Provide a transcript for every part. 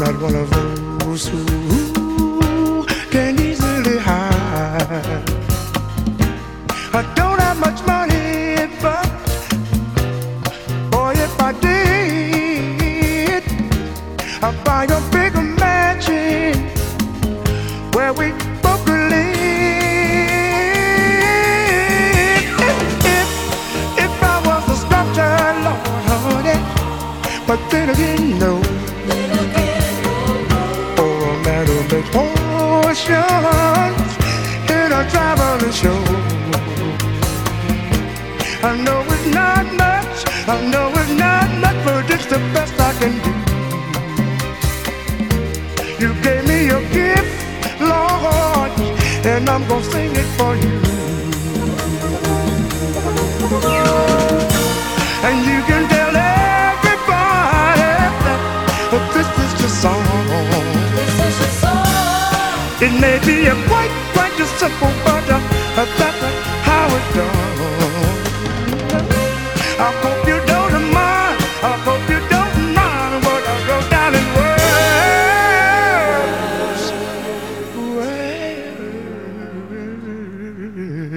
not one of those who can easily hide. I don't have much money, but boy, if I did, I'd buy a bigger mansion where we both could live. If, if, if I was a Lord, honey, but then again, no. show. I know it's not much, I know it's not much, but it's the best I can do. You gave me your gift, Lord, and I'm gonna sing it for you. And you can tell everybody that this is your song. This is song. It may be a quite, quite a simple word.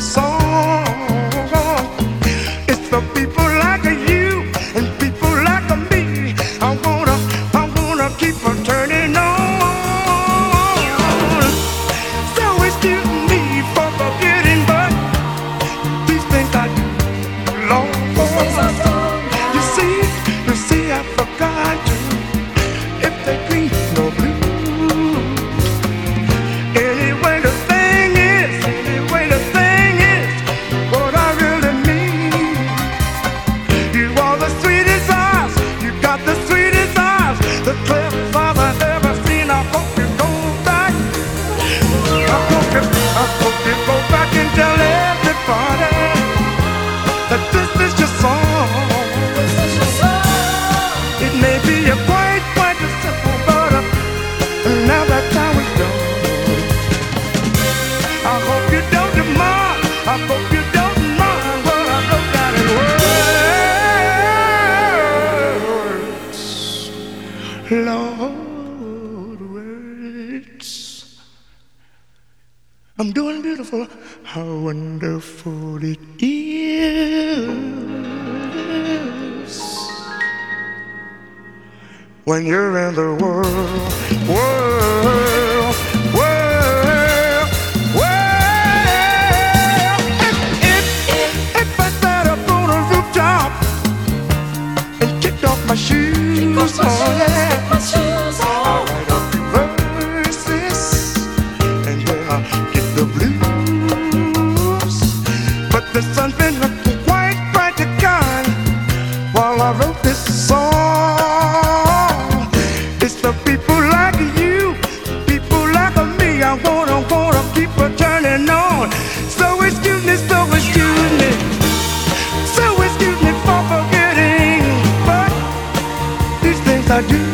So Lord, words. I'm doing beautiful. How wonderful it is when you're in the world. world I do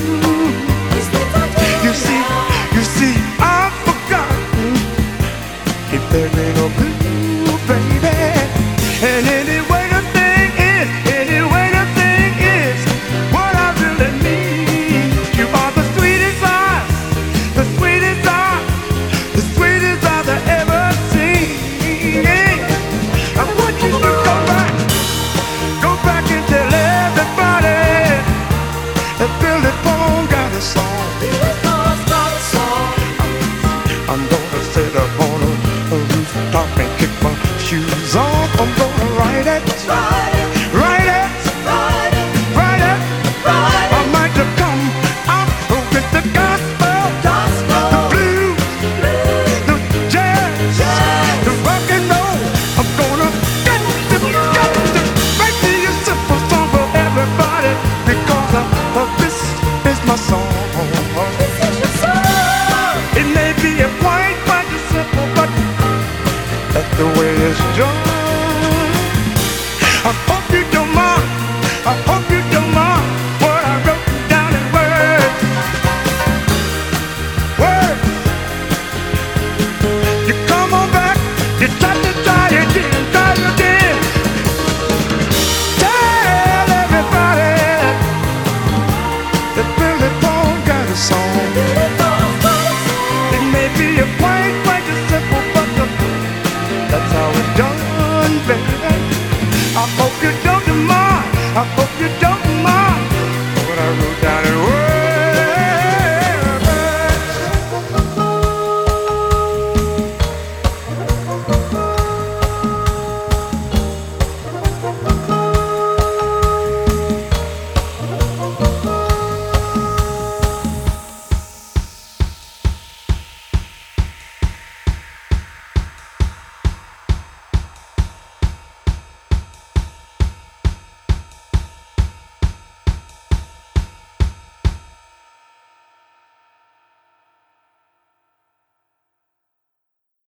You don't